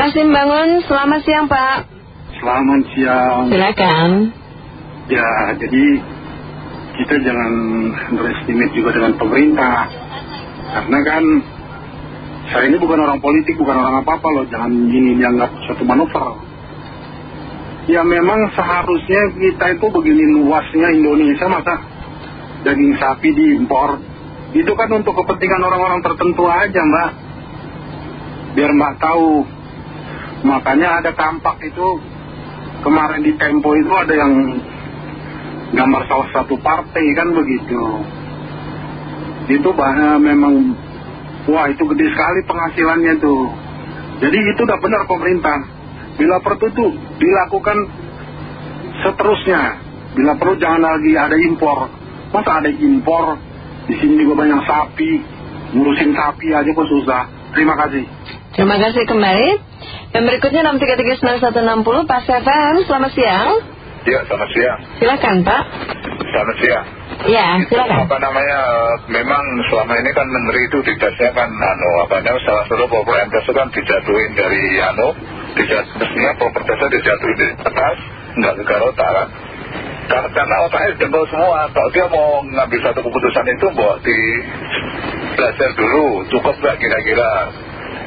Rasim Bangun, selamat siang Pak. Selamat siang. Silakan. Ya, jadi kita jangan underestimate juga dengan pemerintah. Karena kan saya ini bukan orang politik, bukan orang apa-apa loh. Jangan ini dianggap suatu manuver. Ya memang seharusnya kita itu begini luasnya Indonesia masa daging sapi diimpor. Itu kan untuk kepentingan orang-orang tertentu aja mbak. Biar mbak tahu. Makanya ada kampak itu kemarin di Tempo itu ada yang gambar salah satu partai kan begitu. Itu bahaya memang, wah itu gede sekali penghasilannya tuh. Jadi itu udah benar pemerintah. Bila perlu tuh dilakukan seterusnya. Bila perlu jangan lagi ada impor. Masa ada impor, di sini juga banyak sapi, ngurusin sapi aja kok susah. Terima kasih. Terima kasih kembali. Dan berikutnya 6339160 Pak FM, selamat siang. Ya, selamat siang. Silakan Pak. Selamat siang. Ya, silakan. Apa namanya, memang selama ini kan menteri itu tugasnya kan, anu, apa namanya, salah satu propertes itu kan dijatuhin dari, anu, dijat, mestinya propertesnya dijatuhin di atas, nggak ke Garota kan. Karena, karena otaknya jempol semua, kalau dia mau ngambil satu keputusan itu, buat di belajar dulu, cukup nggak kira-kira.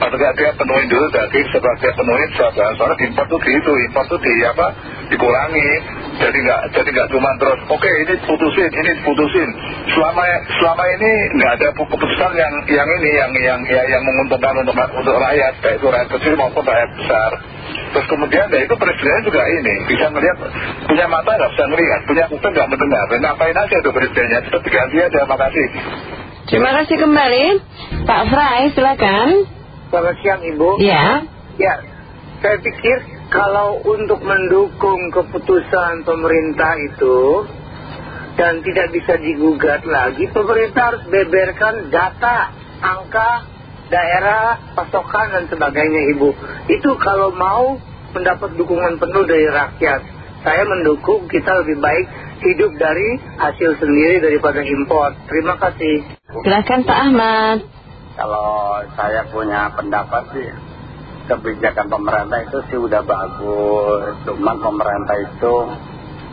Apakah dia penuhin dulu tadi, setelah dia penuhin, soalnya, soalnya impor tuh gitu, impor tuh di apa, dikurangi. Jadi nggak jadi nggak cuma terus, oke ini putusin, ini putusin. Selama selama ini nggak ada keputusan yang yang ini, yang yang yang, yang menguntungkan untuk untuk rakyat, baik itu rakyat kecil maupun rakyat besar. Terus kemudian ya itu presiden juga ini bisa melihat punya mata nggak bisa melihat, punya kuping nggak mendengar. Ngapain aja itu presidennya? Tetap diganti aja. Makasih. Terima kasih kembali. Pak Fry, silakan. Selamat siang Ibu. Ya. Ya, saya pikir kalau untuk mendukung keputusan pemerintah itu dan tidak bisa digugat lagi, pemerintah harus beberkan data, angka, daerah, pasokan dan sebagainya Ibu. Itu kalau mau mendapat dukungan penuh dari rakyat. Saya mendukung kita lebih baik hidup dari hasil sendiri daripada impor. Terima kasih. Silakan Pak Ahmad. Kalau saya punya pendapat sih kebijakan pemerintah itu sih udah bagus. Cuman pemerintah itu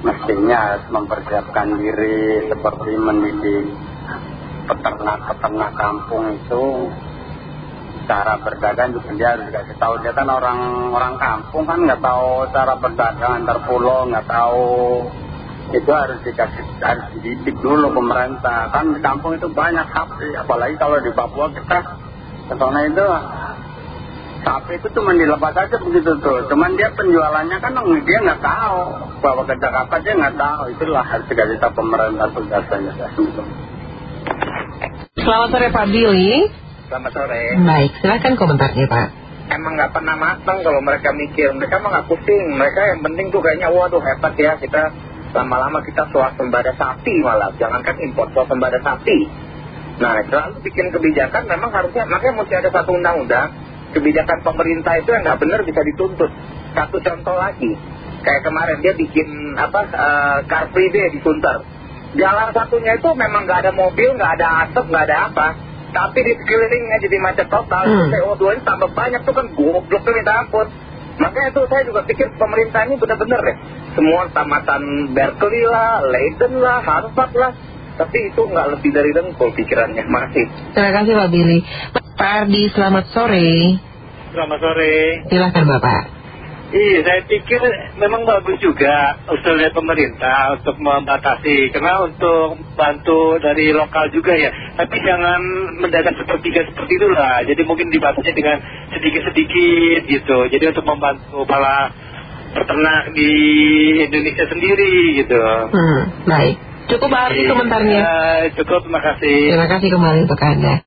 mestinya mempersiapkan diri seperti mendidik peternak-peternak kampung itu. Cara berdagang juga dia harus dikasih tahu. Dia kan orang orang kampung kan nggak tahu cara berdagang antar pulau nggak tahu itu harus dikasih harus dididik dulu pemerintah kan di kampung itu banyak sapi apalagi kalau di Papua kita ke sana itu sapi itu cuma dilepas aja begitu tuh cuman dia penjualannya kan dia nggak tahu bahwa ke Jakarta dia nggak tahu itulah harus dikasih tahu pemerintah tugasnya Selamat sore Pak Billy. Selamat sore. Baik, silakan komentarnya Pak. Emang nggak pernah matang kalau mereka mikir. Mereka mah nggak pusing. Mereka yang penting tuh kayaknya waduh hebat ya kita lama-lama kita swasembada sapi malah. Jangankan impor swasembada sapi. Nah selalu bikin kebijakan memang harusnya makanya mesti ada satu undang-undang. Kebijakan pemerintah itu yang nggak benar bisa dituntut. Satu contoh lagi. Kayak kemarin dia bikin apa uh, car free day di Sunter. Jalan satunya itu memang nggak ada mobil, nggak ada asap, nggak ada apa. Tapi di sekelilingnya jadi macet total. Hmm. CO2 ini tambah banyak tuh kan goblok tuh minta ampun. Makanya itu saya juga pikir pemerintah ini benar-benar deh. Semua tamatan Berkeley lah, Leiden lah, Harvard lah. Tapi itu nggak lebih dari dengkul pikirannya. Masih. Terima kasih Pak Billy. Pak Ardi, selamat sore. Selamat sore. Silakan Bapak. Iya, saya pikir memang bagus juga usulnya pemerintah untuk membatasi. Karena untuk bantu dari lokal juga ya. Tapi jangan mendadak sepertiga seperti itulah. Jadi mungkin dibatasi dengan sedikit-sedikit gitu. Jadi untuk membantu para peternak di Indonesia sendiri gitu. Hmm, baik. Cukup Pak Ardi komentarnya. Ya, cukup, terima kasih. Terima kasih kembali untuk Anda.